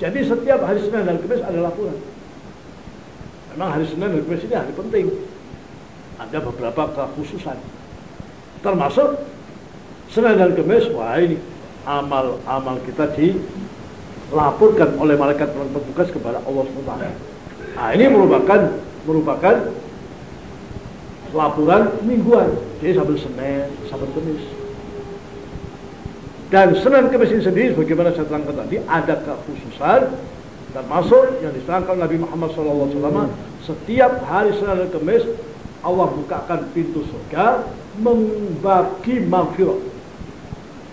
Jadi setiap hari Senin dan Kamis ada laporan. Memang hari Senin dan Kamis ini hari penting. Ada beberapa kekhususan. Termasuk Senin dan Kamis, wah ini amal-amal kita dilaporkan oleh malaikat petugas kepada Allah SWT. Nah, ini merupakan merupakan laporan mingguan. Jadi sambil Senin, sambil Kamis. Dan Senin Kamis ini sendiri, bagaimana saya terangkan tadi, ada kekhususan dan masuk yang diterangkan Nabi Muhammad SAW. Setiap hari Senin dan Kamis, Allah bukakan pintu surga, membagi maghfirah.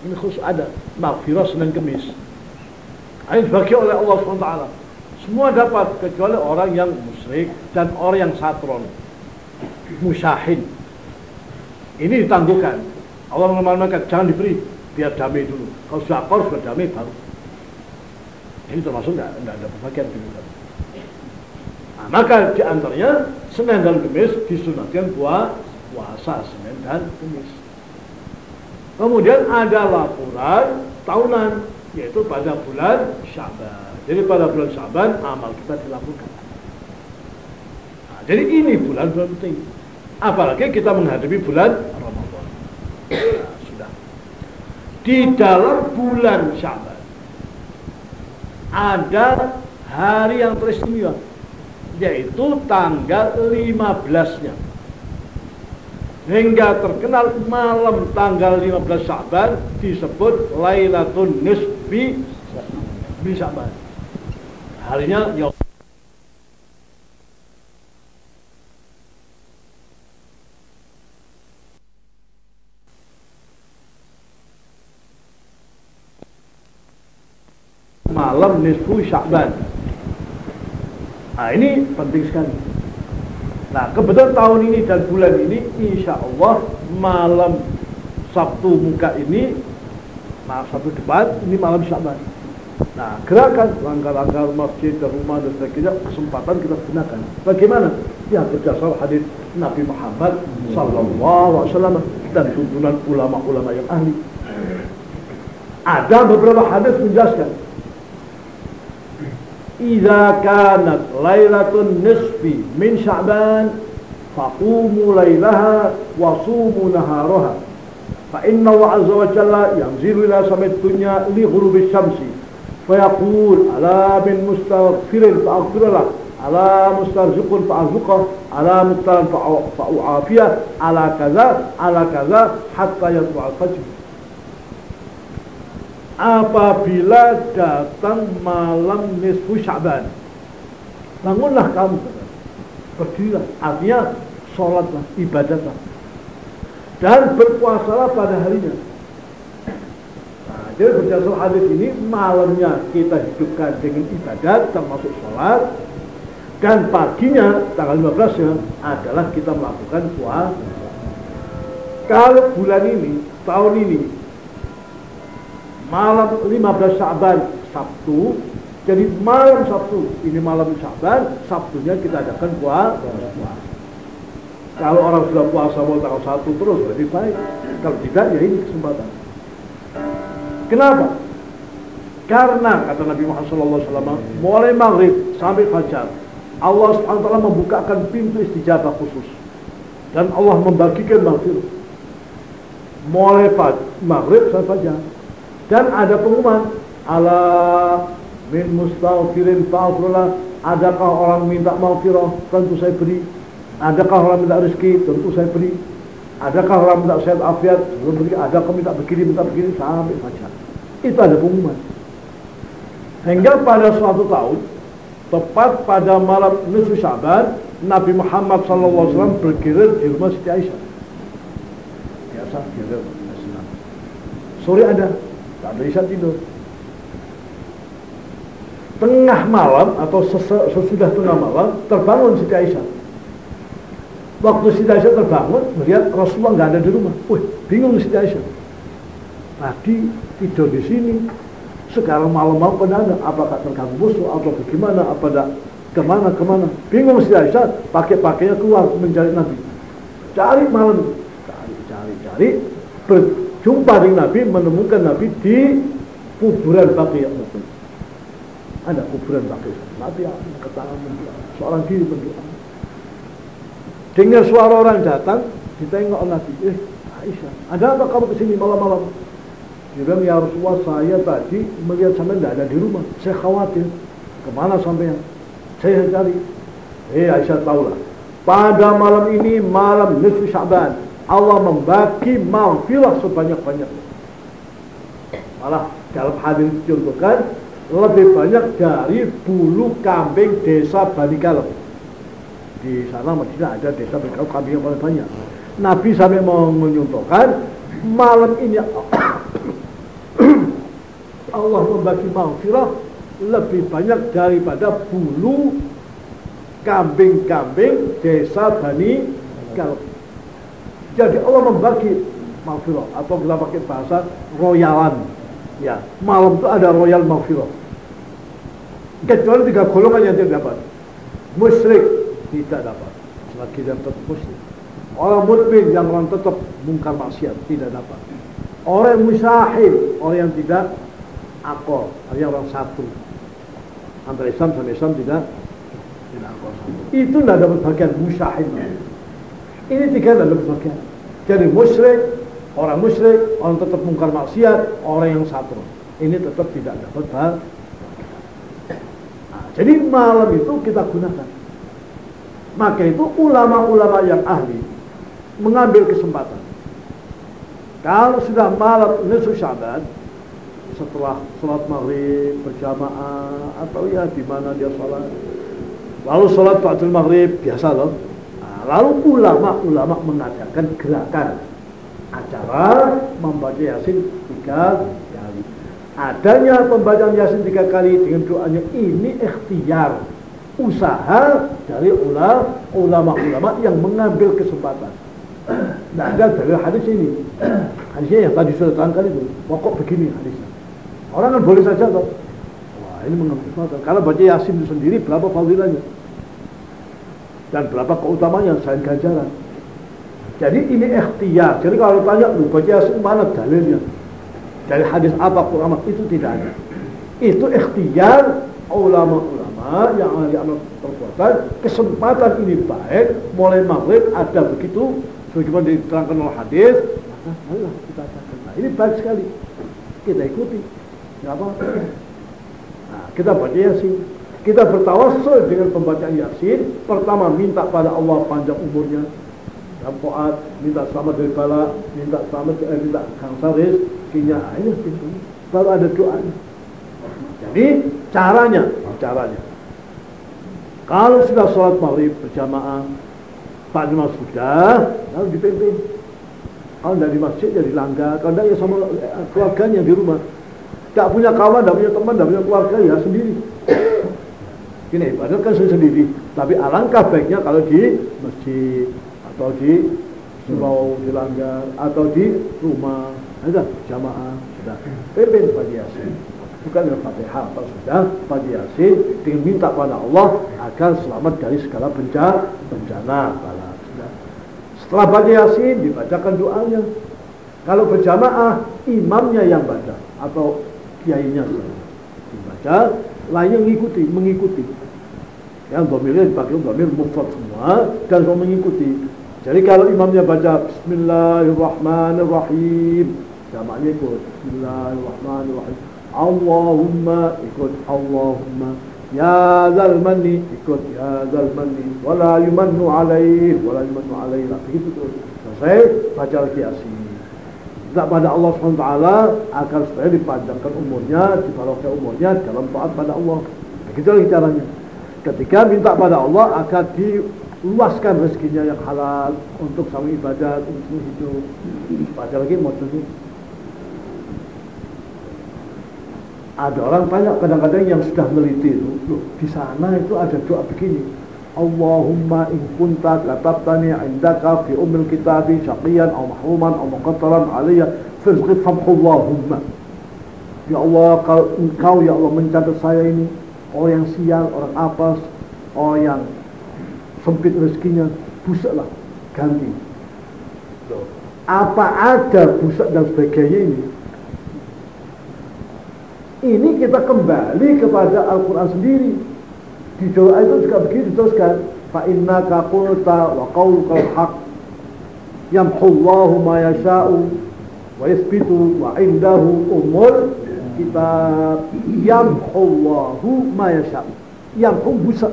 Ini khusus ada, maghfirah Senin Kamis. Ini dibagi oleh Allah SWT. Semua dapat, kecuali orang yang musyrik dan orang yang satron musyahin. Ini ditangguhkan. Allah mengatakan jangan diberi, biar damai dulu. Kalau sudah akor, sudah damai baru. Ini termasuk tidak, tidak ada pembagian dulu. Nah, maka di antaranya Senin dan Kamis disunatkan buat puasa Senin dan Kamis. Kemudian ada laporan tahunan yaitu pada bulan Syaban. Jadi pada bulan Syaban amal kita dilakukan. Nah, jadi ini bulan-bulan penting. Apalagi kita menghadapi bulan Ramadan. Di dalam bulan Syaban ada hari yang teristimewa yaitu tanggal 15-nya. Hingga terkenal malam tanggal 15 Syaban disebut Lailatul Nisbi bi Syaban. Harinya ya malam nisfu Sya'ban. Nah ini penting sekali. Nah kebetulan tahun ini dan bulan ini insya Allah malam Sabtu muka ini Nah Sabtu depan ini malam Sya'ban. Nah gerakan langkah-langkah masjid dan rumah dan sebagainya kesempatan kita gunakan. Bagaimana? Ya berdasar hadis Nabi Muhammad Sallallahu Alaihi Wasallam dan tuntunan ulama-ulama yang ahli. Ada beberapa hadis menjelaskan إذا كانت ليلة النصف من شعبان فقوموا ليلها وصوموا نهارها. فإن الله عز وجل ينزل إلى سماء الدنيا لغروب الشمس فيقول ألا من مستغفر فأغفر له ألا مسترزق فأرزقه ألا مبتلى فأعافيه على كذا على كذا حتى يطلع الفجر. Apabila datang malam nisfu Sya'ban bangunlah kamu. Berdirilah artinya sholatlah ibadatlah. Dan berpuasalah pada harinya. Nah, jadi berdasar hadis ini malamnya kita hidupkan dengan ibadat termasuk sholat. Dan paginya tanggal 15 nya adalah kita melakukan puasa. Kalau bulan ini tahun ini malam 15 Syaban Sabtu. Jadi malam Sabtu. Ini malam Syaban Sabtunya kita adakan puasa. Kalau orang sudah puasa mau tanggal satu terus lebih baik. Kalau tidak ya ini kesempatan. Kenapa? Karena kata Nabi Muhammad SAW mulai maghrib sampai fajar Allah SWT membukakan pintu istijabah khusus. Dan Allah membagikan maghfirah mulai maghrib sampai fajar dan ada pengumuman ala min mustaghfirin fa'afrullah. Adakah orang minta maghfirah? Tentu saya beri. Adakah orang minta rezeki? Tentu saya beri. Adakah orang minta sehat afiat? Tentu beri. Adakah minta begini minta begini? Sampai fajar itu ada pengumuman. Hingga pada suatu tahun tepat pada malam nisfu Syaban Nabi Muhammad SAW berkirim di rumah Siti Aisyah. Biasa kirim sore ada tak bisa tidur. Tengah malam atau sesudah tengah malam terbangun Siti Aisyah. Waktu Siti Aisyah terbangun melihat Rasulullah nggak ada di rumah. Wih bingung Siti Aisyah. Tadi tidur di sini sekarang malam-malam pada ada? Apakah terganggu musuh atau bagaimana? Apa ada ke mana ke mana? Bingung Siti Aisyah pakai pakainya keluar mencari Nabi. Cari malam. Cari cari cari jumpa dengan Nabi menemukan Nabi di kuburan Baqiyah Ada kuburan baki. Nabi tangan mendoa. Seorang diri mendoa. Dengar suara orang datang, ditengok Nabi. Eh, Aisyah, ada apa kamu ke sini malam-malam? Dia bilang, ya Rasulullah, saya tadi melihat sampai tidak ada di rumah. Saya khawatir. Ke mana sampai Saya cari. Eh, Aisyah tahulah. Pada malam ini, malam nisfu Syaban, Allah membagi maghfirah sebanyak-banyaknya. Malah dalam hadis dicontohkan lebih banyak dari bulu kambing desa Bani Kalem. Di sana Madinah ada desa Bani Kalem kambing yang paling banyak. Nabi sampai mau menyuntukkan malam ini Allah membagi maghfirah lebih banyak daripada bulu kambing-kambing desa Bani Kalem. Jadi Allah membagi maghfirah atau kita pakai bahasa royalan Ya, malam itu ada royal maghfirah. Kecuali tiga golongan yang tidak dapat. Musyrik tidak dapat. Selagi dia tetap musyrik. Orang mukmin yang orang tetap mungkar maksiat tidak dapat. Orang musahil, orang yang tidak akal, artinya orang satu. Antara Islam sama Islam tidak tidak akal Itu tidak dapat bagian musahil. Ini tiga tidak dapat bagian. Jadi musyrik, Orang musyrik, orang tetap mungkar maksiat, orang yang satu. Ini tetap tidak dapat hal. Nah, jadi malam itu kita gunakan. Maka itu ulama-ulama yang ahli mengambil kesempatan. Kalau sudah malam nisfu Syaban, setelah sholat maghrib berjamaah atau ya di mana dia sholat, lalu sholat ba'dul maghrib biasa loh. Lalu ulama-ulama mengadakan gerakan acara membaca Yasin tiga kali. Adanya pembacaan Yasin tiga kali dengan doanya ini ikhtiar usaha dari ulama-ulama yang mengambil kesempatan. Nah, ada dari hadis ini. Hadisnya yang tadi sudah terangkan itu. Pokok begini hadisnya. Orang kan boleh saja toh. Wah, ini mengambil kesempatan. Kalau baca Yasin itu sendiri berapa fadilahnya? Dan berapa keutamanya selain ganjaran? Jadi ini ikhtiar. Jadi kalau tanya, lu baca mana dalilnya? Dari hadis apa Quran itu tidak ada. Itu ikhtiar ulama-ulama yang ahli amal perbuatan. Kesempatan ini baik, mulai maghrib ada begitu, sebagaimana diterangkan oleh hadis. Allah kita katakan, nah, ini baik sekali. Kita ikuti. Tidak apa Nah, kita baca Yasin. Kita bertawassul dengan pembacaan Yasin. Pertama minta pada Allah panjang umurnya, yang taat, minta selamat dari bala, minta selamat eh, minta kangsa rezekinya. Ah, ini pintu. Baru ada doanya. Jadi caranya, caranya. Kalau sudah sholat maghrib berjamaah, Pak Jumat sudah, lalu dipimpin. Kalau di masjid ya di langgar, kalau tidak ya sama keluarganya di rumah. Tidak punya kawan, tidak punya teman, tidak punya keluarga ya sendiri. Ini ibadah kan sendiri. Tapi alangkah baiknya kalau di masjid atau di surau di langgar atau di rumah. Ada jamaah sudah pimpin pagi yasin. Bukan dengan fatihah apa sudah pagi yasin. Dengan minta pada Allah agar selamat dari segala bencana bencana bala. Sudah. Setelah pagi yasin dibacakan doanya. Kalau berjamaah imamnya yang baca atau kiainya. Dibaca lainnya mengikuti mengikuti yang domirnya dipakai domir mufrad semua dan kalau mengikuti jadi kalau imamnya baca Bismillahirrahmanirrahim, jamaknya ikut Bismillahirrahmanirrahim. Allahumma ikut Allahumma. Ya zal manni ikut ya zal manni. Wala yumannu alaih, wala yumannu alaih. Begitu terus. Selesai baca lagi asin. Minta pada Allah SWT agar supaya dipanjangkan umurnya, dibarokah umurnya dalam taat pada Allah. Begitu lagi caranya. Ketika minta pada Allah agar di luaskan rezekinya yang halal untuk sama ibadat, untuk hidup. Baca lagi tuh. Ada orang tanya kadang-kadang yang sudah meliti itu, di sana itu ada doa begini. Allahumma in kunta katabtani indaka fi ummil kitabi syaqiyan aw mahruman aw muqattaran alayya fizqi famhullahumma. Ya Allah, kalau engkau ya Allah mencatat saya ini orang yang sial, orang apes, orang yang sempit rezekinya, busuklah, ganti. Apa ada busuk dan sebagainya ini? Ini kita kembali kepada Al-Quran sendiri. Di doa itu juga begitu diteruskan. Fa inna qulta wa qaulukal haq yamhullahu ma yasha'u wa yathbitu wa indahu umul kitab yamhullahu ma yasha'u. Yamhu busa.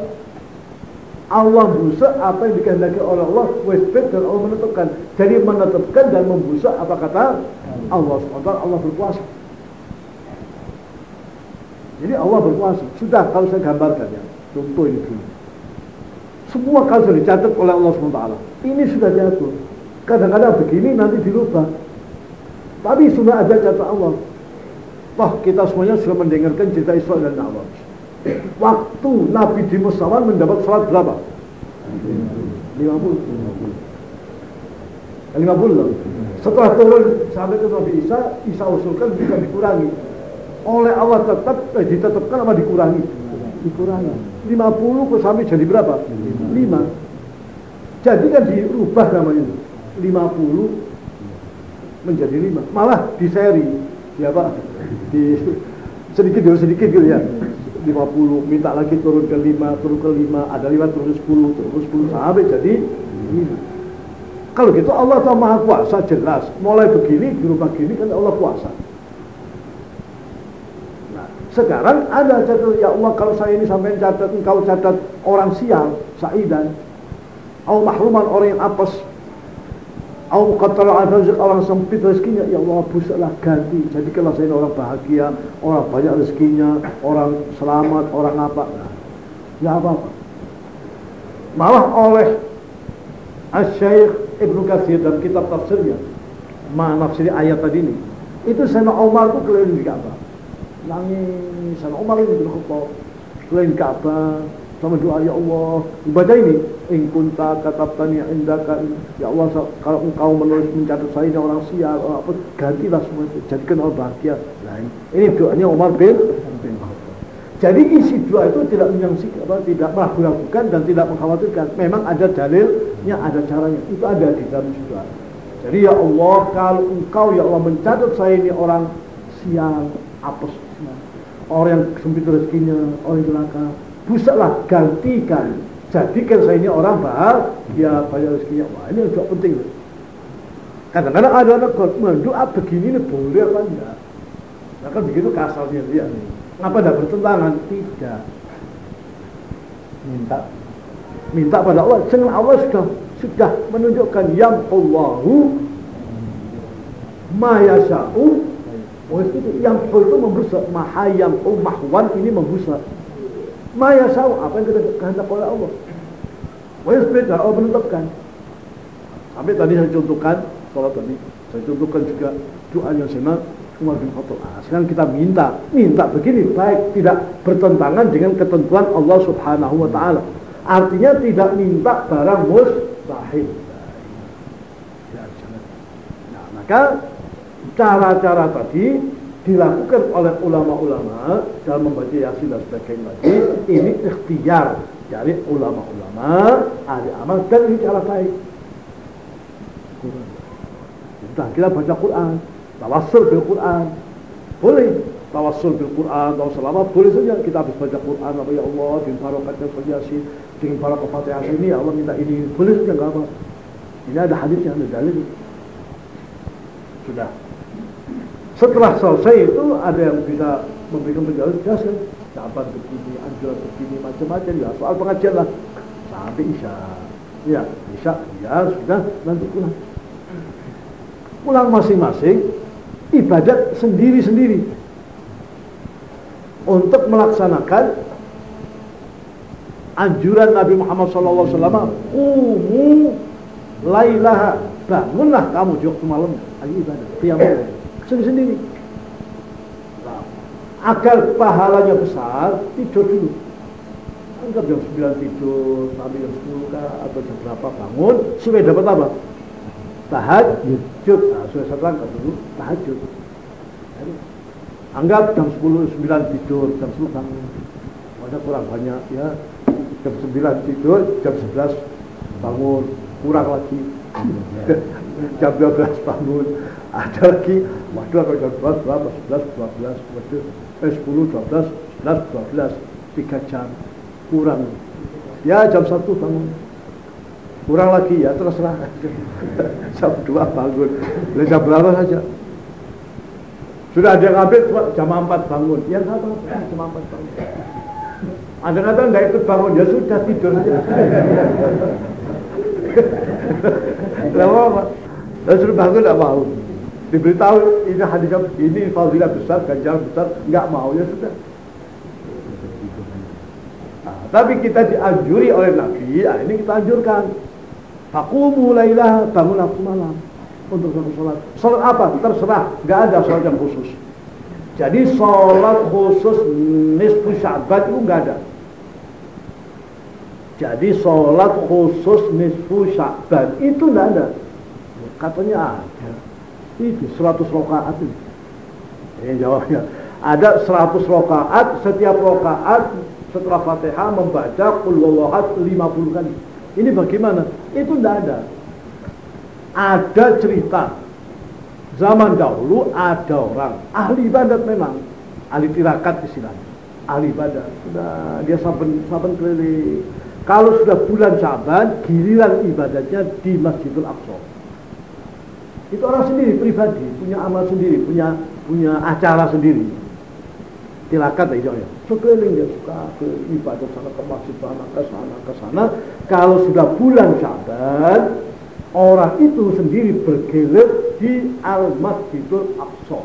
Allah busa apa yang dikehendaki oleh Allah, wasbit dan Allah menentukan. Jadi menetapkan dan membusa apa kata Allah SWT, Allah berkuasa. Jadi Allah berkuasa. Sudah kalau saya gambarkan ya. Contoh ini dulu. Semua kalau dicatat oleh Allah SWT. Ini sudah diatur. Kadang-kadang begini nanti dirubah. Tapi sudah ada catatan Allah. Wah kita semuanya sudah mendengarkan cerita Isra dan Mi'raj. Waktu Nabi di Musawan mendapat salat berapa? 50. 50. Setelah turun sampai ke Nabi Isa, Isa usulkan bisa dikurangi oleh Allah tetap eh, ditetapkan apa dikurangi? Dikurangi. 50 kok sampai jadi berapa? 5. Jadi kan dirubah namanya. 50 menjadi 5. Malah di seri. Ya Pak. Di sedikit dulu sedikit gitu ya. 50 minta lagi turun ke 5, turun ke 5, ada 5 turun ke 10, turun ke 10 sampai jadi 5. Kalau gitu Allah Taala Maha Kuasa jelas. Mulai begini dirubah gini kan Allah kuasa. Sekarang ada catat, ya Allah kalau saya ini sampai catat, engkau catat orang sial, sa'idan. Au mahruman orang yang apes. Au qatala rezeki orang sempit rezekinya, ya Allah busuklah ganti. Jadi kalau saya ini orang bahagia, orang banyak rezekinya, orang selamat, orang apa. Nah, ya apa-apa. Malah oleh Asy-Syaikh Ibnu Katsir dalam kitab tafsirnya, menafsiri ayat tadi ini, itu Sayyidina Umar itu keliling di Ka'bah nangis sama Umar bin Khattab selain Ka'bah sama doa ya Allah ibadah ini in kunta katabtani indaka ya Allah kalau engkau menulis mencatat saya ini orang sial orang apa gantilah semua itu jadikan orang bahagia. Nah ini doanya Umar bin bin jadi isi doa itu tidak menyangsik apa tidak meragukan dan tidak mengkhawatirkan. Memang ada dalilnya ada caranya itu ada di dalam doa. Jadi ya Allah kalau engkau ya Allah mencatat saya ini orang sial apes orang yang sempit rezekinya, orang yang celaka, busaklah gantikan. Jadikan saya ini orang bahagia, banyak rezekinya. Wah ini juga penting. Kadang-kadang ada anak mendoa begini ini boleh apa enggak? Nah kan begitu kasalnya dia. Apa tidak bertentangan? Tidak. Minta minta pada Allah. Jangan Allah sudah sudah menunjukkan yang Allahu ma yasha'u itu yang itu membusa, maha yang mahwan ini membusa. Maya saw apa yang kita kehendak oleh Allah. Beda, Allah menetapkan. Sampai tadi saya contohkan, kalau tadi saya contohkan juga doa yang sama Umar bin Khattab. Ah, sekarang kita minta, minta begini baik tidak bertentangan dengan ketentuan Allah Subhanahu wa taala. Artinya tidak minta barang mustahil. Nah, maka cara-cara tadi dilakukan oleh ulama-ulama dalam membaca yasin dan sebagainya. Tadi ini ikhtiar dari ulama-ulama ahli amal dan ini cara baik. Kita kita baca Quran tawassul bil Quran. Boleh tawassul bil Quran atau selama boleh saja. Kita habis baca Quran apa ya Allah dengan barokatnya yasin. Dengan barokat fatihah ini ya Allah minta ini. Boleh saja enggak apa ini ada hadisnya ada dalil. Sudah setelah selesai itu ada yang bisa memberikan penjelasan jelaskan sahabat begini, anjuran begini, macam-macam ya soal pengajian lah sampai isya. Ya, isya ya sudah nanti pulang. Pulang masing-masing ibadat sendiri-sendiri untuk melaksanakan anjuran Nabi Muhammad SAW umu lailaha bangunlah kamu di waktu malam ibadah tiap sendiri-sendiri. Agar pahalanya besar, tidur dulu. Anggap jam 9 tidur, sampai jam 10 kah, atau jam berapa bangun, supaya dapat apa? Tahajud. Nah, sudah satu angkat dulu, tahajud. Anggap jam 10, 9 tidur, jam 10 bangun. Ada kurang banyak ya. Jam 9 tidur, jam 11 bangun, kurang lagi. Jam 12 bangun ada lagi waduh kalau jam 12 berapa 11 12 waduh eh 10, 12, 11, 12, 3 jam kurang. Ya jam 1 bangun. Kurang lagi ya terserah. jam 2 bangun. Jam berapa saja. Sudah ada yang ngambil jam 4 bangun. Ya nggak apa-apa, jam 4 bangun. Ada kata nggak ikut bangun, ya sudah tidur saja. Lama Dan suruh bangun nggak mau. Diberitahu ini hadisnya ini fadilah besar, ganjaran besar, nggak mau ya sudah. Nah, tapi kita dianjuri oleh Nabi, ya ini kita anjurkan. Fakumu lailah, bangun waktu malam untuk sholat. Sholat apa? Terserah, nggak ada sholat yang khusus. Jadi sholat khusus nisfu sya'ban itu nggak ada. Jadi sholat khusus nisfu sya'ban itu nggak ada. Katanya ada. Itu 100 rokaat itu. Ini jawabnya. Ada 100 rokaat, setiap rokaat setelah fatihah membaca qul 50 kali. Ini bagaimana? Itu tidak ada ada cerita zaman dahulu ada orang ahli ibadat memang ahli tirakat istilahnya ahli ibadat sudah dia saben saben keliling kalau sudah bulan Syaban giliran ibadatnya di Masjidil Aqsa itu orang sendiri pribadi punya amal sendiri punya punya acara sendiri tirakat ya ya sekeliling dia suka ke ibadat sana ke masjid sana ke sana ke sana kalau sudah bulan Syaban orang itu sendiri bergelut di Al-Masjidul Aqsa.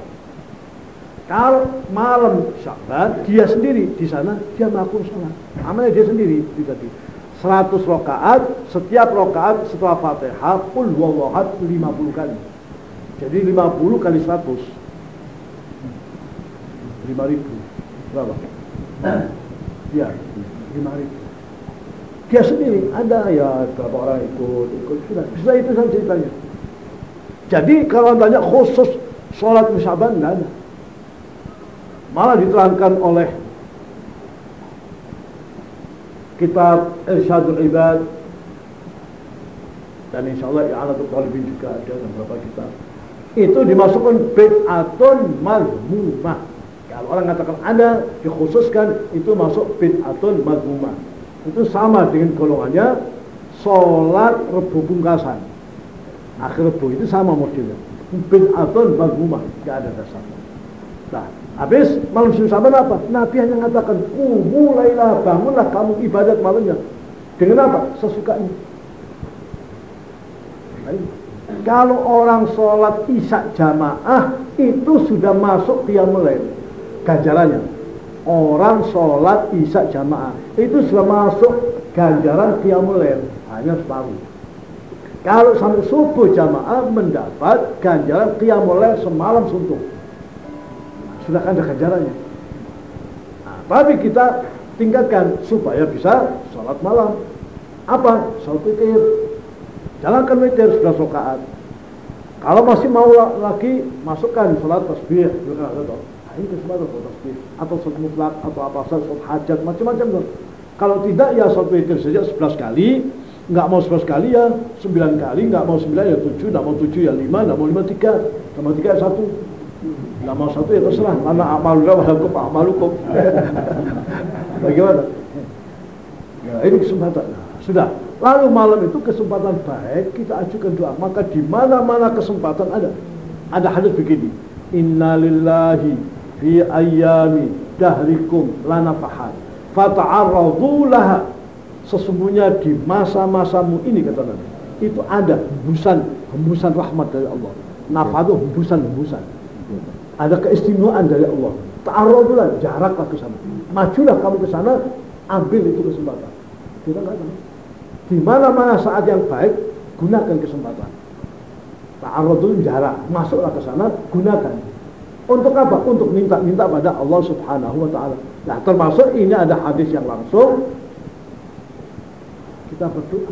Kalau malam Syaban, dia sendiri di sana, dia melakukan sholat. Amalnya dia sendiri, tadi. 100 rakaat, setiap rakaat setelah Fatihah, wawahat 50 kali. Jadi 50 kali 100. 5 ribu. Berapa? Ya, 5 ribu dia sendiri ada ya berapa orang ikut ikut sudah bisa itu saja ceritanya jadi kalau tanya khusus sholat musyaban tidak ada malah diterangkan oleh kitab Irsyadul Ibad dan insya Allah I'anatul Talibin juga ada beberapa kitab itu dimasukkan bid'atun mazmumah. Kalau orang mengatakan ada dikhususkan itu masuk bid'atun mazmumah. Itu sama dengan golongannya sholat rebu pungkasan. Akhir rebu itu sama modelnya. Bid'atun magmumah gak ada dasarnya nah habis malam saban apa? Nabi hanya mengatakan mulailah bangunlah kamu ibadat malamnya. Dengan apa? Sesukanya kalau orang sholat isya jamaah itu sudah masuk qiyamul lail. Ganjarannya orang sholat isya jamaah itu sudah masuk ganjaran qiyamul hanya separuh. Kalau sampai subuh jamaah mendapat ganjaran qiyamul semalam suntuk. Sudah ada ganjarannya. Nah, tapi kita tingkatkan supaya bisa sholat malam. Apa? sholat witir jalankan witir sudah sokaat kalau masih mau lagi masukkan sholat tasbih Nah, ini kesempatan untuk tasbih atau sholat mutlak atau apa saja sholat hajat macam-macam. Kalau tidak ya sholat witir saja 11 kali, nggak mau 11 kali ya 9 kali, nggak mau 9 ya 7, nggak mau 7 ya 5, nggak mau 5 3, nggak mau 3 ya 1. Nggak mau 1 ya terserah, mana amaluna wa hukum amalukum. Bagaimana? Ya, ini kesempatan. Nah, sudah. Lalu malam itu kesempatan baik kita ajukan doa. Maka di mana-mana kesempatan ada. Ada hadis begini. Inna lillahi fi ayami dahrikum lanafahat. Fata'arradu laha. Sesungguhnya di masa-masamu ini kata Nabi itu ada hembusan hembusan rahmat dari Allah. Nafadu hembusan-hembusan ada keistimewaan dari Allah. Ta'arradulah jaraklah ke sana. Majulah kamu ke sana ambil itu kesempatan. Kita nggak tahu di mana-mana saat yang baik gunakan kesempatan ta'arradul jarak masuklah ke sana gunakan untuk apa? Untuk minta-minta pada Allah Subhanahu wa taala. Nah, termasuk ini ada hadis yang langsung kita berdoa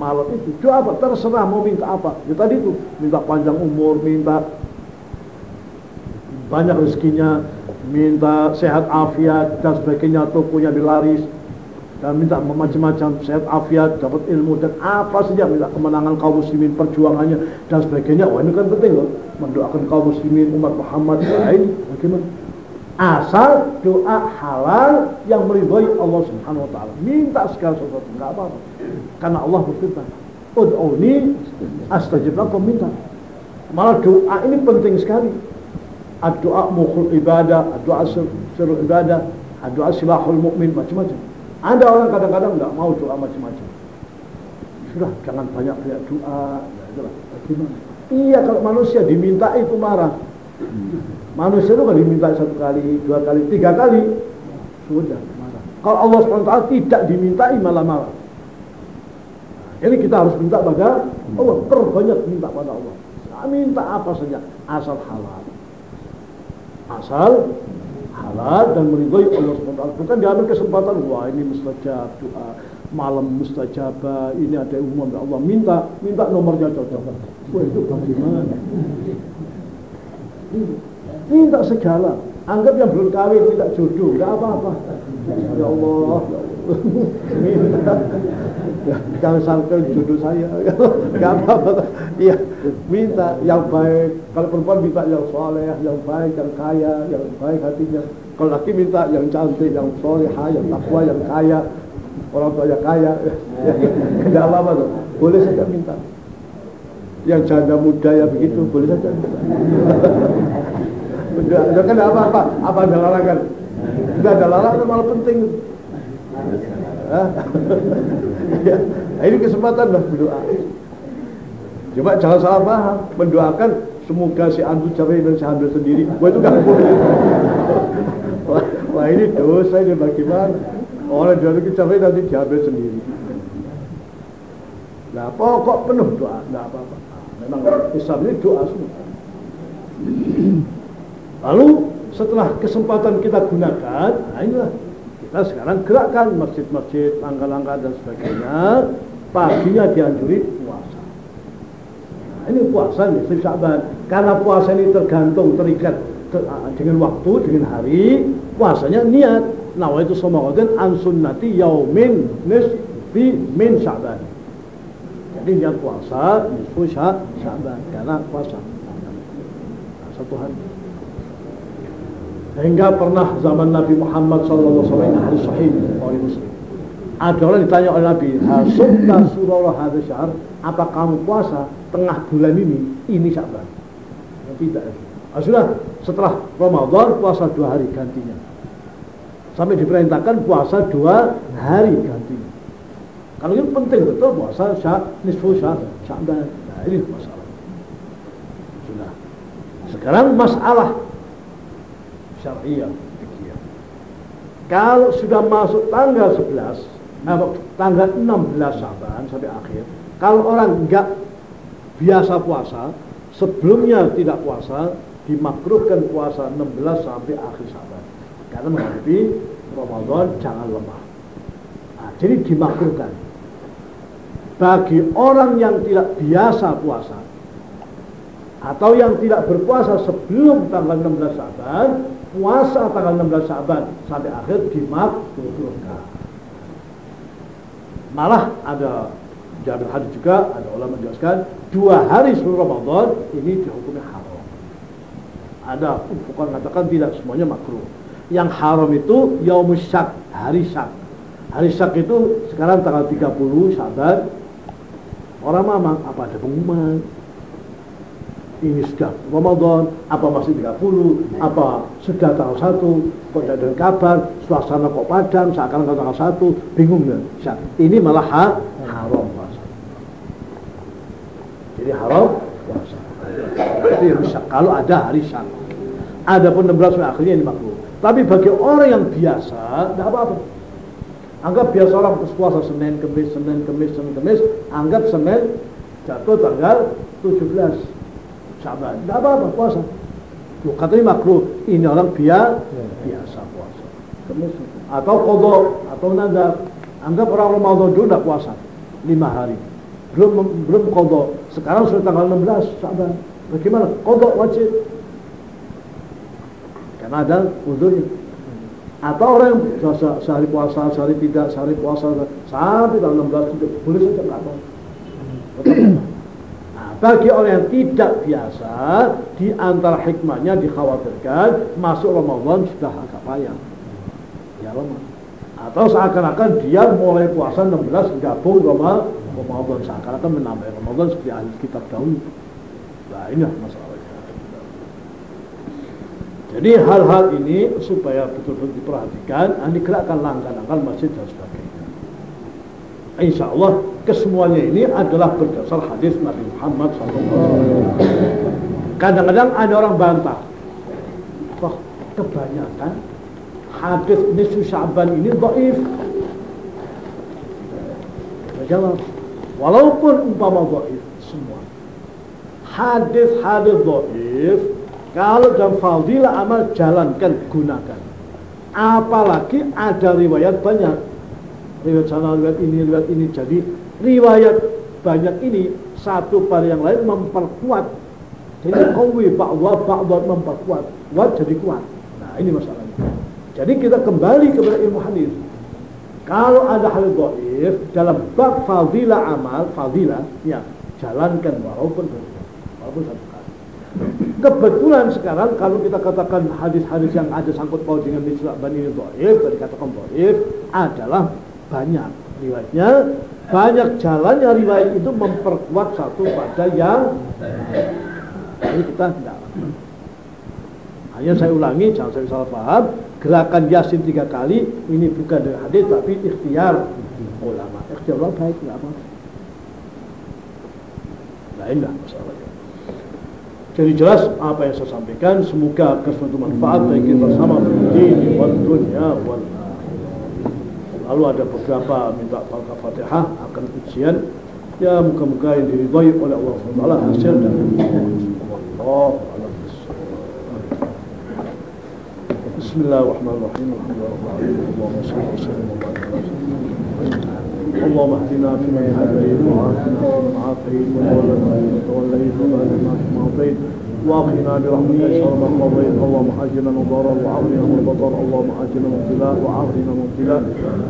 malam itu. Doa apa? Terserah mau minta apa. Ya tadi itu, minta panjang umur, minta banyak rezekinya, minta sehat afiat dan sebagainya, tokonya dilaris, dan minta macam-macam sehat afiat, dapat ilmu dan apa saja minta kemenangan kaum muslimin, perjuangannya dan sebagainya. Wah ini kan penting loh mendoakan kaum muslimin umat Muhammad lain bagaimana Asal doa halal yang meridhoi Allah Subhanahu wa taala. Minta segala sesuatu enggak apa-apa. Karena Allah berfirman, "Ud'uni astajib lakum minta." Malah doa ini penting sekali. Doa mukhul ibadah, doa seru ibadah, doa silahul mukmin macam-macam. Ada orang kadang-kadang enggak mau doa macam-macam. Sudah, jangan banyak banyak doa. Nah, itulah. Bagaimana? Iya, kalau manusia diminta itu marah. Manusia itu kan diminta satu kali, dua kali, tiga kali, sudah marah. Kalau Allah SWT tidak dimintai malah marah. Nah, ini kita harus minta pada Allah, terbanyak minta pada Allah. Nah, minta apa saja, asal halal. Asal halal dan meridhoi Allah SWT. Bukan diambil kesempatan, wah ini mustajab doa, malam mustajabah, ini ada umum Allah. Minta, minta nomornya cocok. Wah itu bagaimana? Minta segala. Anggap yang belum kawin tidak jodoh, tidak apa-apa. Ya Allah, ya minta. Jangan sampai jodoh saya, nggak apa-apa. Iya, minta yang baik. Kalau perempuan minta yang soleh, yang baik, yang kaya, yang baik hatinya. Kalau laki minta yang cantik, yang soleh, yang takwa, yang kaya, orang tua yang kaya, tidak apa-apa. Boleh saja minta. Yang janda muda ya begitu, boleh saja minta. Udah kan apa-apa, apa ada larangan? Tidak ada larangan malah penting. Ya, ini kesempatan lah berdoa. Coba jangan salah paham, mendoakan semoga si Andu cerai dan si Andu sendiri. Wah itu gak boleh. wah, wah ini dosa ini bagaimana? Orang dia itu cerai nanti diambil sendiri. Nah pokok penuh doa, tidak apa-apa. Memang Islam ini doa semua. Lalu setelah kesempatan kita gunakan, nah inilah kita sekarang gerakkan masjid-masjid, langkah-langkah dan sebagainya. Paginya dianjuri puasa. Nah, ini puasa nih, Syaban. Karena puasa ini tergantung, terikat ter, dengan waktu, dengan hari, puasanya niat. Nah, itu somakotin an sunnati yaumin nisfi min Syaban. Jadi niat puasa nisfu Syaban karena puasa. Nah, satu hari. Hingga pernah zaman Nabi Muhammad SAW ini hadis sahih oleh Muslim. Ada orang ditanya oleh Nabi, "Hasubta surah hadis syahr, apa kamu puasa tengah bulan ini? Ini Syaban." Tidak. Nah, sudah setelah Ramadan puasa dua hari gantinya. Sampai diperintahkan puasa dua hari gantinya. Kalau ini penting betul puasa syak, nisfu syak, Syaban. Nah, ini masalah. Sudah. Sekarang masalah syariah fikih. Kalau sudah masuk tanggal 11, eh, tanggal 16 Syaban sampai akhir, kalau orang enggak biasa puasa, sebelumnya tidak puasa, dimakruhkan puasa 16 sampai akhir Syaban. Karena menghadapi Ramadan jangan lemah. Nah, jadi dimakruhkan. Bagi orang yang tidak biasa puasa atau yang tidak berpuasa sebelum tanggal 16 Syaban, puasa tanggal 16 Syaban sampai akhir dimakruhkan. Malah ada Jabir hadis juga ada ulama menjelaskan dua hari sebelum Ramadan ini dihukumi haram. Ada bukan mengatakan tidak semuanya makruh. Yang haram itu yaumus syak, hari syak. Hari syak itu sekarang tanggal 30 Syaban. Orang mamang apa ada pengumuman, ini sudah Ramadan, apa masih 30, apa sudah tanggal 1, kok tidak ada kabar, suasana kok padam, seakan akan tanggal 1, bingung nggak? Ini malah ha haram puasa. Jadi haram puasa. Itu yang bisa. Kalau ada hari syak. Ada pun 16 akhirnya ini makruh. Tapi bagi orang yang biasa, tidak apa-apa. Anggap biasa orang puasa Senin, Kemis, Senin, Kemis, Senin, Kemis. Anggap Senin jatuh tanggal 17 Syaban. Tidak apa-apa puasa. Katanya makruh. Ini orang biasa, biasa puasa. Atau kodok, atau nadar. Anggap orang Ramadan dulu tidak puasa. Lima hari. Belum belum kodok. Sekarang sudah tanggal 16 Syaban. Bagaimana? Kodok wajib. Karena ada. Atau orang yang sehari puasa, sehari tidak, sehari puasa, sampai tanggal 16 tidak boleh saja nggak tahu. bagi orang yang tidak biasa di antara hikmahnya dikhawatirkan masuk Ramadan sudah agak payah ya lama atau seakan-akan dia mulai puasa 16 gabung sama Ramadan seakan-akan menambah Ramadan seperti ahli kitab dahulu. Nah ini masalahnya. Jadi hal-hal ini supaya betul-betul diperhatikan digerakkan langkah-langkah masjid dan sebagainya insya Allah kesemuanya ini adalah berdasar hadis Nabi Muhammad SAW kadang-kadang ada orang bantah wah kebanyakan hadis nisfu Sya'ban ini dhaif. Jawab, walaupun umpama dhaif semua. Hadis-hadis dhaif kalau dalam fadilah amal jalankan, gunakan. Apalagi ada riwayat banyak. Riwayat sana, riwayat ini, riwayat ini. Jadi riwayat banyak ini satu pada yang lain memperkuat. Jadi kawi ba'wa ba'wa memperkuat. Kuat jadi kuat. Nah ini masalahnya. Jadi kita kembali kepada ilmu hadis. Kalau ada hal dhaif dalam bab fadilah amal, fadilah, ya jalankan walaupun walaupun satu kali. Kebetulan sekarang kalau kita katakan hadis-hadis yang ada sangkut paut dengan nisbah bani dhaif, tadi katakan dhaif adalah banyak riwayatnya, banyak jalannya riwayat itu memperkuat satu pada yang ini kita tidak hanya saya ulangi, jangan saya salah paham. Gerakan yasin tiga kali ini bukan dari hadis tapi ikhtiar ulama. Ikhtiar ulama baik nggak apa. Lainlah masalahnya. Jadi jelas apa yang saya sampaikan semoga kesuatu manfaat bagi kita bersama di dunia wal Lalu ada beberapa minta Al-Fatihah akan ujian ya muka-muka yang diridhai oleh Allah SWT hasil dari Allah بسم الله الرحمن الرحيم الحمد لله رب العالمين اللهم صل وسلم وبارك على سيدنا اللهم اهدنا فيمن هديت وعافنا فيمن عافيت وتولنا فيمن توليت وبارك لنا فيما اعطيت واقنا برحمتك شر ما قضيت اللهم اجلنا مضارا وعافنا من البطر اللهم اجلنا مبتلاء وعافنا مبتلاء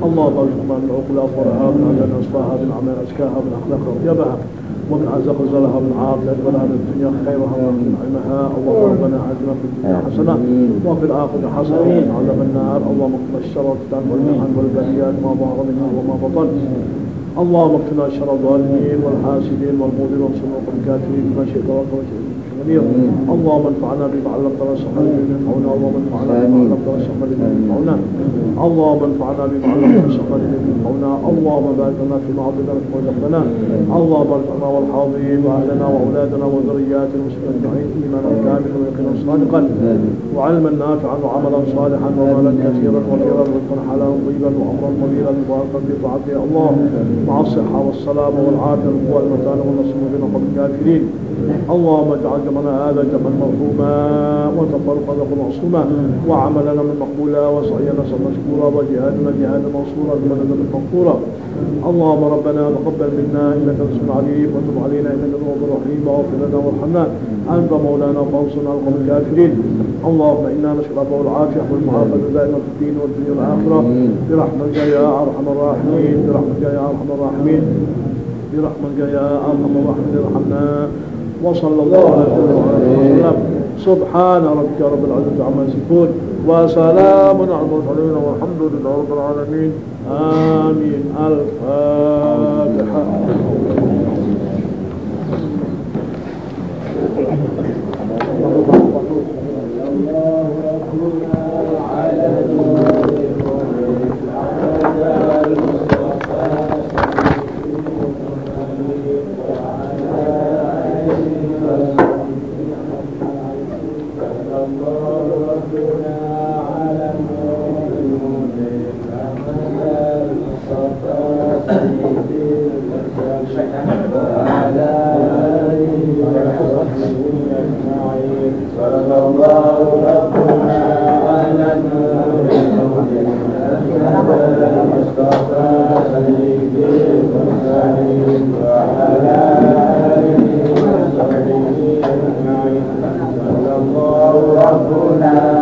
اللهم ارزقنا من عقل افضلها من عمل اصفاها من عمل ازكاها من أخلاق. اطيبها ومن عزق زلها من عافية. ولا من الدنيا خيرها ومن نعمها اللهم ربنا آتنا في الدنيا حسنة وفي الآخرة حسنة وقنا عذاب النار. اللهم اكفنا الشر والفتن والمحن والبليات ما ظهر منها وما بطن. اللهم اكفنا شر الظالمين والحاسدين والمؤمنين وانصرنا الكافرين بما شئت وقت اللهم انفعنا بما علمتنا واشرحنا بما ينفعنا. اللهم انفعنا بما علمتنا ينفعنا. اللهم انفعنا بما علمتنا ينفعنا. اللهم بارك لنا فيما اعطيتنا فيما رزقتنا اللهم بارك لنا والحاضرين وأهلنا وأولادنا وذرياتنا المسلمين أجمعين إيمانا كاملا ويقينا صادقا. وعلما نافعا وعملا صالحا ومالا كثيرا وخيرا ورزقا حلالا طيبا وأمرا طويلا مباركا في طاعته. الله مع الصحة والسلامة والعافية والقوه المتانه والنصر من الكافرين. اللهم اجعل جمعنا هذا جمعا مرحوما وتفرقا معصوما وعملنا من مقبولا وسعينا مشكورا وجهادنا جهادا منصورا بمدد مغفورا اللهم ربنا تقبل منا إنك أنت العليم وتب علينا إنك أنت الرحيم وأغفر لنا وارحمنا. أنت مولانا فانصرنا على القوم الكافرين. اللهم إنا نشكر العفو والعافية والمعافاه دائما في الدين والدنيا والآخرة. برحمتك يا أرحم الراحمين. برحمتك يا أرحم الراحمين. برحمتك يا أرحم الراحمين. ارحمنا. وصلى الله على وسلم. سبحان ربك رب العزة عما يصفون وسلام على المرسلين والحمد لله رب العالمين. آمين. الفاتحة. المرسلين وعلى